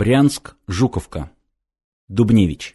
Брянск, Жуковка. Дубневич.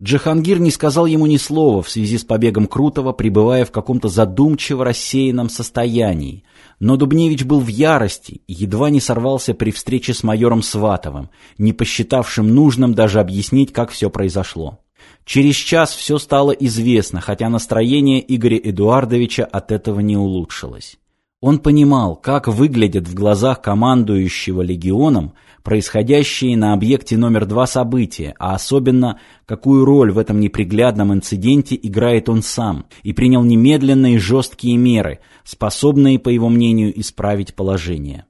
Джихангир не сказал ему ни слова в связи с побегом Крутого, пребывая в каком-то задумчиво рассеянном состоянии. Но Дубневич был в ярости и едва не сорвался при встрече с майором Сватовым, не посчитавшим нужным даже объяснить, как все произошло. Через час все стало известно, хотя настроение Игоря Эдуардовича от этого не улучшилось. Он понимал, как выглядят в глазах командующего легионом происходящие на объекте номер два события, а особенно, какую роль в этом неприглядном инциденте играет он сам, и принял немедленные жесткие меры, способные, по его мнению, исправить положение.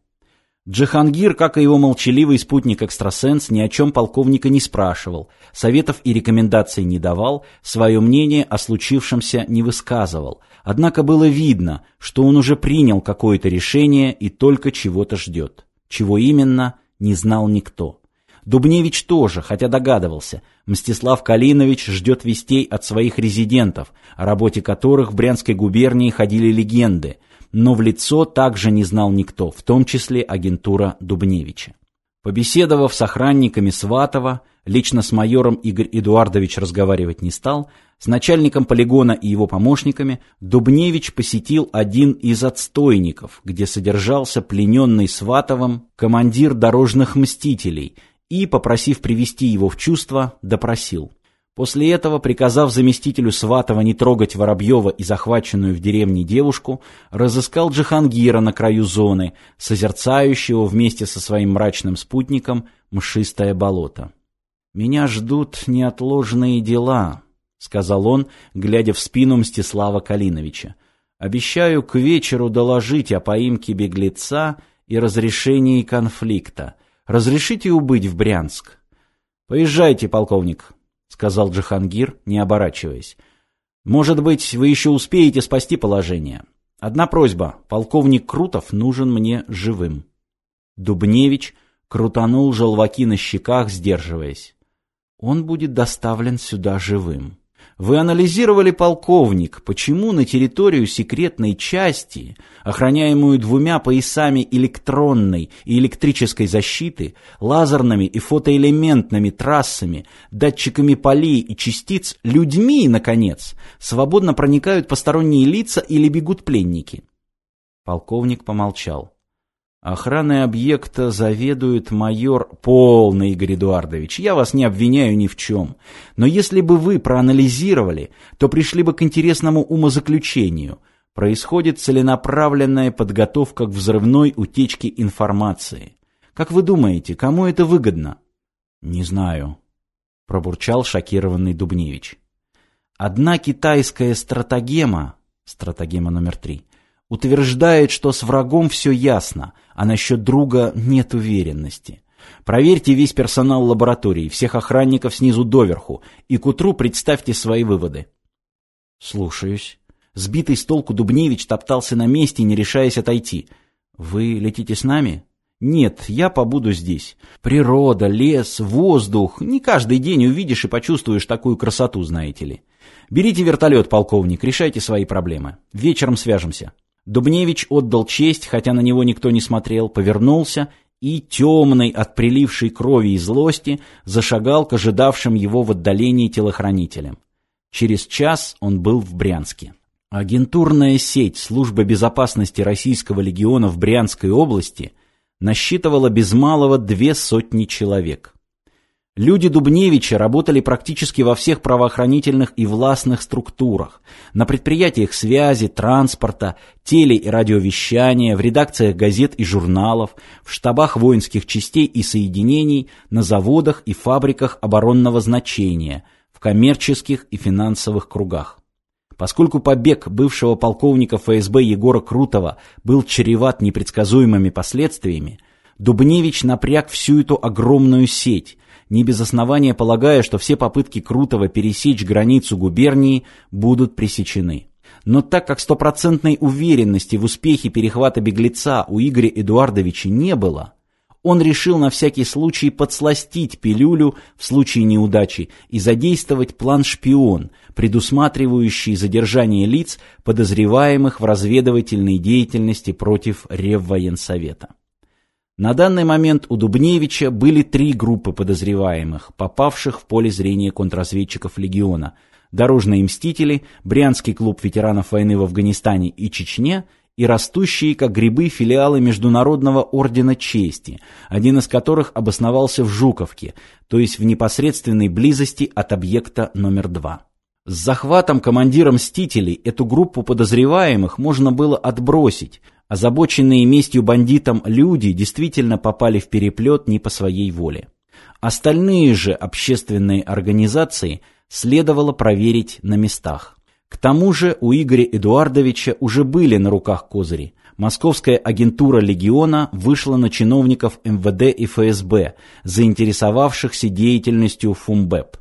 Джихангир, как и его молчаливый спутник-экстрасенс, ни о чем полковника не спрашивал, советов и рекомендаций не давал, свое мнение о случившемся не высказывал – Однако было видно, что он уже принял какое-то решение и только чего-то ждет. Чего именно, не знал никто. Дубневич тоже, хотя догадывался. Мстислав Калинович ждет вестей от своих резидентов, о работе которых в Брянской губернии ходили легенды, но в лицо также не знал никто, в том числе агентура Дубневича. Побеседовав с охранниками Сватова, лично с майором Игорь Эдуардович разговаривать не стал, с начальником полигона и его помощниками Дубневич посетил один из отстойников, где содержался плененный Сватовым командир дорожных мстителей и, попросив привести его в чувство, допросил. После этого, приказав заместителю Сватова не трогать Воробьева и захваченную в деревне девушку, разыскал Джихангира на краю зоны, созерцающего вместе со своим мрачным спутником мшистое болото. «Меня ждут неотложные дела», — сказал он, глядя в спину Мстислава Калиновича. «Обещаю к вечеру доложить о поимке беглеца и разрешении конфликта. Разрешите убыть в Брянск?» «Поезжайте, полковник», сказал Джихангир, не оборачиваясь. Может быть, вы еще успеете спасти положение. Одна просьба. Полковник Крутов нужен мне живым. Дубневич крутанул желваки на щеках, сдерживаясь. Он будет доставлен сюда живым. Вы анализировали, полковник, почему на территорию секретной части, охраняемую двумя поясами электронной и электрической защиты, лазерными и фотоэлементными трассами, датчиками полей и частиц, людьми, наконец, свободно проникают посторонние лица или бегут пленники? Полковник помолчал. Охраной объекта заведует майор полный Игорь Эдуардович. Я вас не обвиняю ни в чем. Но если бы вы проанализировали, то пришли бы к интересному умозаключению. Происходит целенаправленная подготовка к взрывной утечке информации. Как вы думаете, кому это выгодно? Не знаю, пробурчал шокированный Дубневич. Одна китайская стратагема, стратагема номер три, утверждает, что с врагом все ясно, а насчет друга нет уверенности. Проверьте весь персонал лаборатории, всех охранников снизу доверху, и к утру представьте свои выводы. Слушаюсь. Сбитый с толку Дубневич топтался на месте, не решаясь отойти. Вы летите с нами? Нет, я побуду здесь. Природа, лес, воздух. Не каждый день увидишь и почувствуешь такую красоту, знаете ли. Берите вертолет, полковник, решайте свои проблемы. Вечером свяжемся. Дубневич отдал честь, хотя на него никто не смотрел, повернулся и, темный от прилившей крови и злости, зашагал к ожидавшим его в отдалении телохранителям. Через час он был в Брянске. Агентурная сеть Службы безопасности Российского легиона в Брянской области насчитывала без малого две сотни человек. Люди Дубневича работали практически во всех правоохранительных и властных структурах, на предприятиях связи, транспорта, теле- и радиовещания, в редакциях газет и журналов, в штабах воинских частей и соединений, на заводах и фабриках оборонного значения, в коммерческих и финансовых кругах. Поскольку побег бывшего полковника ФСБ Егора Крутого был чреват непредсказуемыми последствиями, Дубневич напряг всю эту огромную сеть, не без основания полагая, что все попытки Крутого пересечь границу губернии будут пресечены. Но так как стопроцентной уверенности в успехе перехвата беглеца у Игоря Эдуардовича не было, он решил на всякий случай подсластить пилюлю в случае неудачи и задействовать план «Шпион», предусматривающий задержание лиц, подозреваемых в разведывательной деятельности против Реввоенсовета. На данный момент у Дубневича были три группы подозреваемых, попавших в поле зрения контрразведчиков «Легиона» – «Дорожные мстители», «Брянский клуб ветеранов войны в Афганистане и Чечне» и растущие, как грибы, филиалы Международного Ордена Чести, один из которых обосновался в Жуковке, то есть в непосредственной близости от объекта номер два. С захватом командира «Мстителей» эту группу подозреваемых можно было отбросить, Озабоченные местью бандитам люди действительно попали в переплет не по своей воле. Остальные же общественные организации следовало проверить на местах. К тому же у Игоря Эдуардовича уже были на руках козыри. Московская агентура «Легиона» вышла на чиновников МВД и ФСБ, заинтересовавшихся деятельностью ФУМБЭП.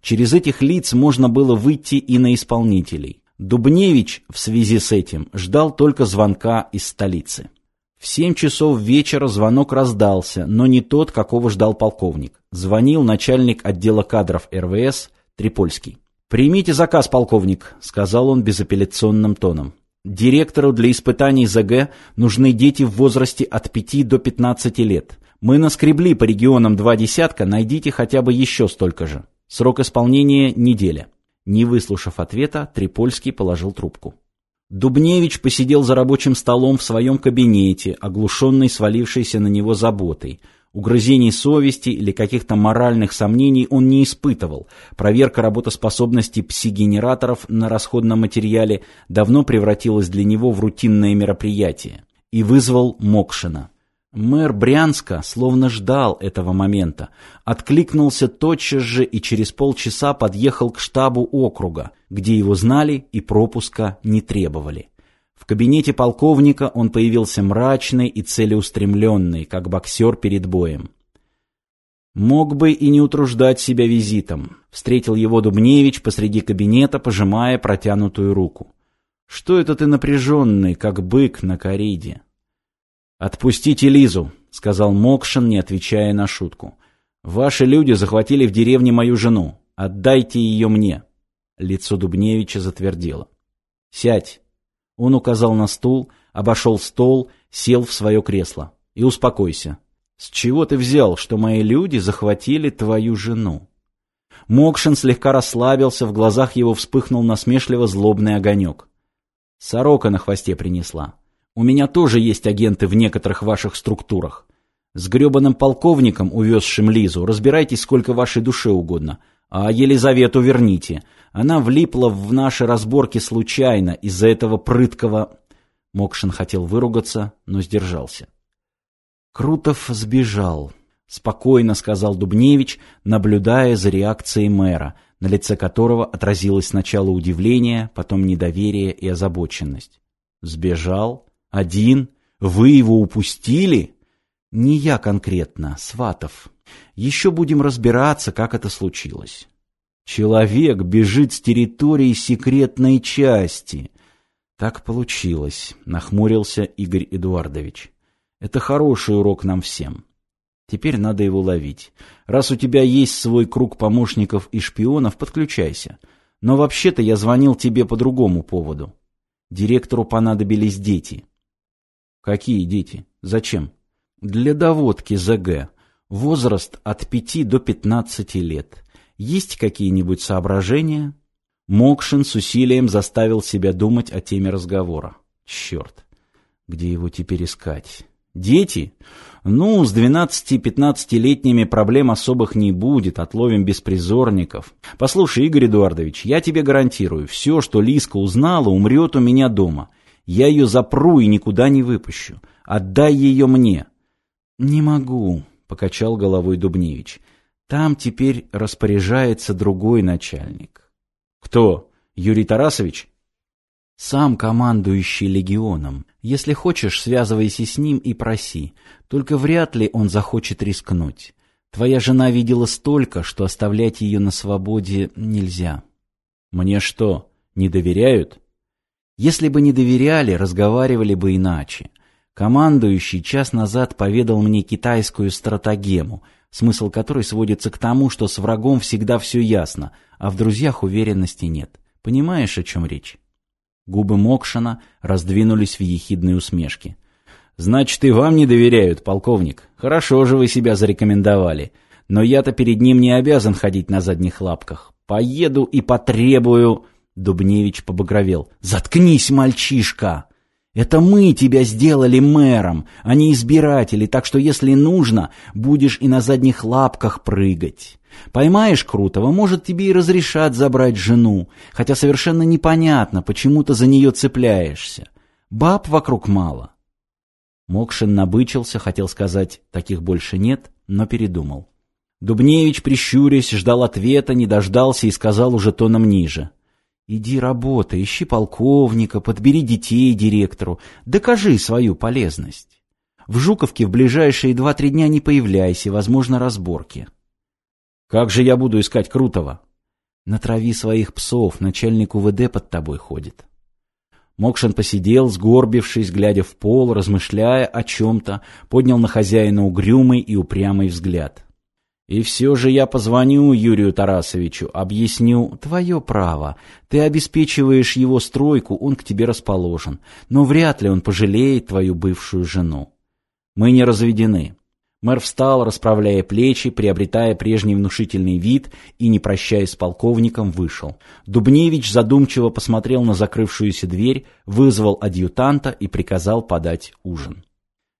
Через этих лиц можно было выйти и на исполнителей. Дубневич в связи с этим ждал только звонка из столицы. В семь часов вечера звонок раздался, но не тот, какого ждал полковник. Звонил начальник отдела кадров РВС Трипольский. «Примите заказ, полковник», — сказал он безапелляционным тоном. «Директору для испытаний ЗГ нужны дети в возрасте от 5 до 15 лет. Мы наскребли по регионам два десятка, найдите хотя бы еще столько же. Срок исполнения – неделя». Не выслушав ответа, Трипольский положил трубку. Дубневич посидел за рабочим столом в своем кабинете, оглушенный свалившейся на него заботой. Угрызений совести или каких-то моральных сомнений он не испытывал. Проверка работоспособности пси-генераторов на расходном материале давно превратилась для него в рутинное мероприятие. И вызвал Мокшина. Мэр Брянска словно ждал этого момента, откликнулся тотчас же и через полчаса подъехал к штабу округа, где его знали и пропуска не требовали. В кабинете полковника он появился мрачный и целеустремленный, как боксер перед боем. Мог бы и не утруждать себя визитом. Встретил его Дубневич посреди кабинета, пожимая протянутую руку. «Что это ты напряженный, как бык на кориде?» «Отпустите Лизу», — сказал Мокшин, не отвечая на шутку. «Ваши люди захватили в деревне мою жену. Отдайте ее мне». Лицо Дубневича затвердело. «Сядь». Он указал на стул, обошел стол, сел в свое кресло. «И успокойся. С чего ты взял, что мои люди захватили твою жену?» Мокшин слегка расслабился, в глазах его вспыхнул насмешливо злобный огонек. «Сорока на хвосте принесла. У меня тоже есть агенты в некоторых ваших структурах. С гребаным полковником, увезшим Лизу, разбирайтесь сколько вашей душе угодно. А Елизавету верните. Она влипла в наши разборки случайно из-за этого прыткого... Мокшин хотел выругаться, но сдержался. Крутов сбежал. Спокойно сказал Дубневич, наблюдая за реакцией мэра, на лице которого отразилось сначала удивление, потом недоверие и озабоченность. Сбежал? Один? Вы его упустили? Не я конкретно, Сватов. Еще будем разбираться, как это случилось. Человек бежит с территории секретной части. Так получилось, нахмурился Игорь Эдуардович. Это хороший урок нам всем. Теперь надо его ловить. Раз у тебя есть свой круг помощников и шпионов, подключайся. Но вообще-то я звонил тебе по другому поводу. Директору понадобились дети. Какие дети? Зачем? Для доводки ЗГ. Возраст от 5 до 15 лет. Есть какие-нибудь соображения? Мокшин с усилием заставил себя думать о теме разговора. Черт, где его теперь искать? Дети? Ну, с 12-15-летними проблем особых не будет, отловим беспризорников. Послушай, Игорь Эдуардович, я тебе гарантирую, все, что Лиска узнала, умрет у меня дома. Я ее запру и никуда не выпущу. Отдай ее мне. Не могу, покачал головой Дубневич. Там теперь распоряжается другой начальник. Кто? Юрий Тарасович? Сам командующий легионом. Если хочешь, связывайся с ним и проси. Только вряд ли он захочет рискнуть. Твоя жена видела столько, что оставлять ее на свободе нельзя. Мне что, не доверяют? Если бы не доверяли, разговаривали бы иначе. Командующий час назад поведал мне китайскую стратагему, смысл которой сводится к тому, что с врагом всегда все ясно, а в друзьях уверенности нет. Понимаешь, о чем речь? Губы Мокшина раздвинулись в ехидной усмешке. Значит, и вам не доверяют, полковник. Хорошо же вы себя зарекомендовали. Но я-то перед ним не обязан ходить на задних лапках. Поеду и потребую...» Дубневич побагровел. «Заткнись, мальчишка! Это мы тебя сделали мэром, а не избиратели, так что если нужно, будешь и на задних лапках прыгать. Поймаешь Крутого, может, тебе и разрешат забрать жену, хотя совершенно непонятно, почему ты за нее цепляешься. Баб вокруг мало». Мокшин набычился, хотел сказать «таких больше нет», но передумал. Дубневич, прищурясь, ждал ответа, не дождался и сказал уже тоном ниже. «Иди работай, ищи полковника, подбери детей директору, докажи свою полезность. В Жуковке в ближайшие два-три дня не появляйся, возможно, разборки». «Как же я буду искать Крутого?» «Натрави своих псов, начальник УВД под тобой ходит». Мокшин посидел, сгорбившись, глядя в пол, размышляя о чем-то, поднял на хозяина угрюмый и упрямый взгляд. И все же я позвоню Юрию Тарасовичу, объясню, твое право. Ты обеспечиваешь его стройку, он к тебе расположен. Но вряд ли он пожалеет твою бывшую жену. Мы не разведены. Мэр встал, расправляя плечи, приобретая прежний внушительный вид и, не прощаясь с полковником, вышел. Дубневич задумчиво посмотрел на закрывшуюся дверь, вызвал адъютанта и приказал подать ужин.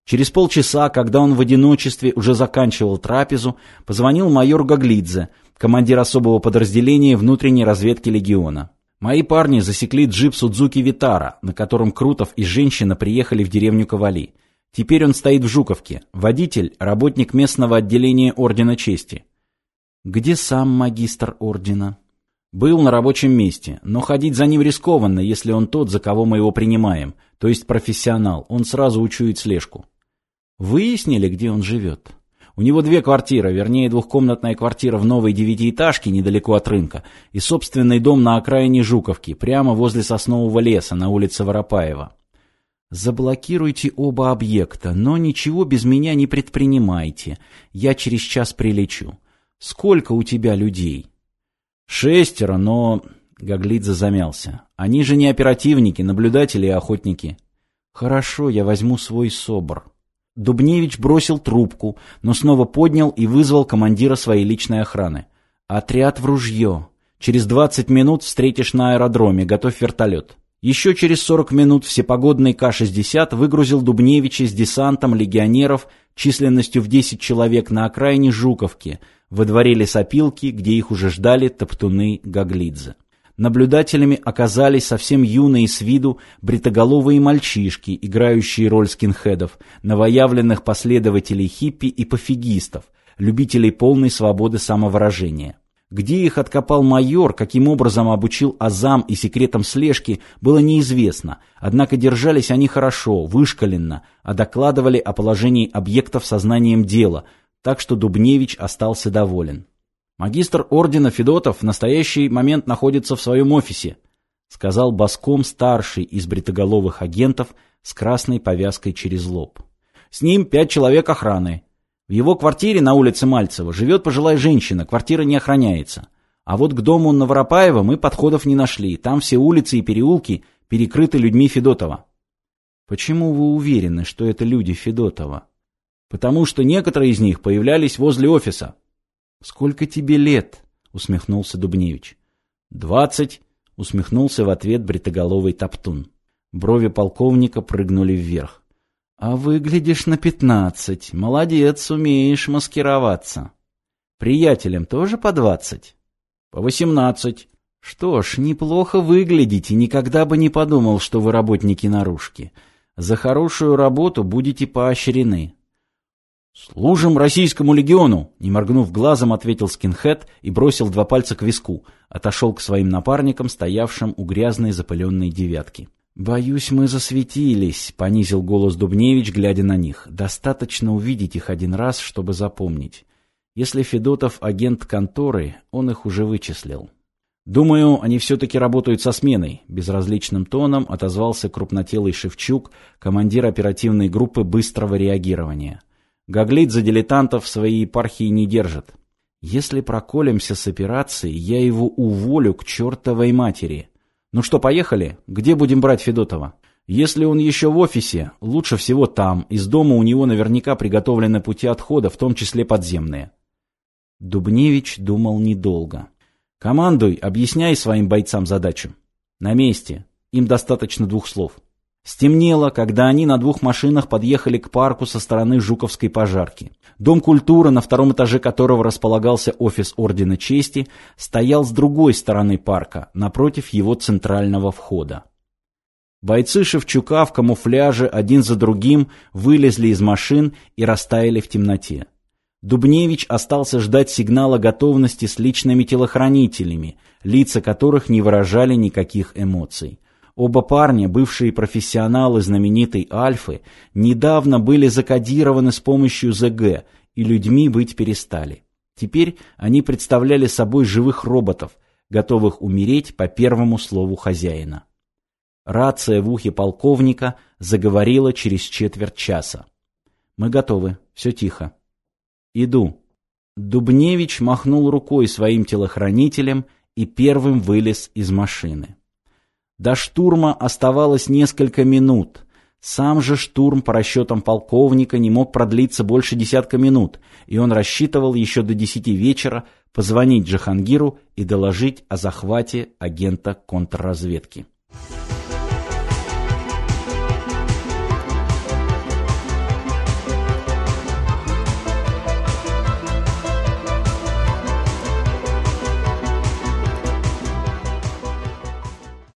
Через полчаса, когда он в одиночестве уже заканчивал трапезу, позвонил майор Гаглидзе, командир особого подразделения внутренней разведки легиона. Мои парни засекли джип Судзуки Витара, на котором Крутов и женщина приехали в деревню Ковали. Теперь он стоит в Жуковке. Водитель – работник местного отделения Ордена Чести. Где сам магистр Ордена? Был на рабочем месте, но ходить за ним рискованно, если он тот, за кого мы его принимаем, то есть профессионал, он сразу учует слежку. Выяснили, где он живет. У него две квартиры, вернее двухкомнатная квартира в новой девятиэтажке недалеко от рынка и собственный дом на окраине Жуковки, прямо возле соснового леса на улице Воропаева. Заблокируйте оба объекта, но ничего без меня не предпринимайте. Я через час прилечу. Сколько у тебя людей? Шестеро, но... Гаглидзе замялся. Они же не оперативники, наблюдатели и охотники. Хорошо, я возьму свой СОБР. Дубневич бросил трубку, но снова поднял и вызвал командира своей личной охраны. «Отряд в ружье. Через двадцать минут встретишь на аэродроме, готовь вертолет». Еще через сорок минут всепогодный К-60 выгрузил Дубневича с десантом легионеров численностью в десять человек на окраине Жуковки, во дворе лесопилки, где их уже ждали топтуны Гаглидзе. Наблюдателями оказались совсем юные с виду бритоголовые мальчишки, играющие роль скинхедов, новоявленных последователей хиппи и пофигистов, любителей полной свободы самовыражения. Где их откопал майор, каким образом обучил азам и секретам слежки, было неизвестно, однако держались они хорошо, вышкаленно, а докладывали о положении объектов сознанием дела, так что Дубневич остался доволен. Магистр ордена Федотов в настоящий момент находится в своем офисе, сказал Баском старший из бритоголовых агентов с красной повязкой через лоб. С ним пять человек охраны. В его квартире на улице Мальцева живет пожилая женщина, квартира не охраняется. А вот к дому на Воропаева мы подходов не нашли. Там все улицы и переулки перекрыты людьми Федотова. Почему вы уверены, что это люди Федотова? Потому что некоторые из них появлялись возле офиса. «Сколько тебе лет?» — усмехнулся Дубневич. «Двадцать», — усмехнулся в ответ бритоголовый топтун. Брови полковника прыгнули вверх. «А выглядишь на пятнадцать. Молодец, умеешь маскироваться. Приятелям тоже по двадцать?» «По восемнадцать». «Что ж, неплохо выглядите, никогда бы не подумал, что вы работники наружки. За хорошую работу будете поощрены. «Служим российскому легиону!» Не моргнув глазом, ответил скинхед и бросил два пальца к виску. Отошел к своим напарникам, стоявшим у грязной запыленной девятки. «Боюсь, мы засветились», — понизил голос Дубневич, глядя на них. «Достаточно увидеть их один раз, чтобы запомнить. Если Федотов агент конторы, он их уже вычислил». «Думаю, они все-таки работают со сменой», — безразличным тоном отозвался крупнотелый Шевчук, командир оперативной группы быстрого реагирования. Гаглит за дилетантов своей епархии не держит. Если проколемся с операцией, я его уволю к чертовой матери. Ну что, поехали? Где будем брать Федотова? Если он еще в офисе, лучше всего там. Из дома у него наверняка приготовлены пути отхода, в том числе подземные. Дубневич думал недолго. «Командуй, объясняй своим бойцам задачу». «На месте. Им достаточно двух слов». Стемнело, когда они на двух машинах подъехали к парку со стороны Жуковской пожарки. Дом культуры, на втором этаже которого располагался офис Ордена Чести, стоял с другой стороны парка, напротив его центрального входа. Бойцы Шевчука в камуфляже один за другим вылезли из машин и растаяли в темноте. Дубневич остался ждать сигнала готовности с личными телохранителями, лица которых не выражали никаких эмоций. Оба парня, бывшие профессионалы знаменитой Альфы, недавно были закодированы с помощью ЗГ, и людьми быть перестали. Теперь они представляли собой живых роботов, готовых умереть по первому слову хозяина. Рация в ухе полковника заговорила через четверть часа. «Мы готовы. Все тихо». «Иду». Дубневич махнул рукой своим телохранителям и первым вылез из машины. До штурма оставалось несколько минут. Сам же штурм по расчетам полковника не мог продлиться больше десятка минут, и он рассчитывал еще до десяти вечера позвонить Джахангиру и доложить о захвате агента контрразведки.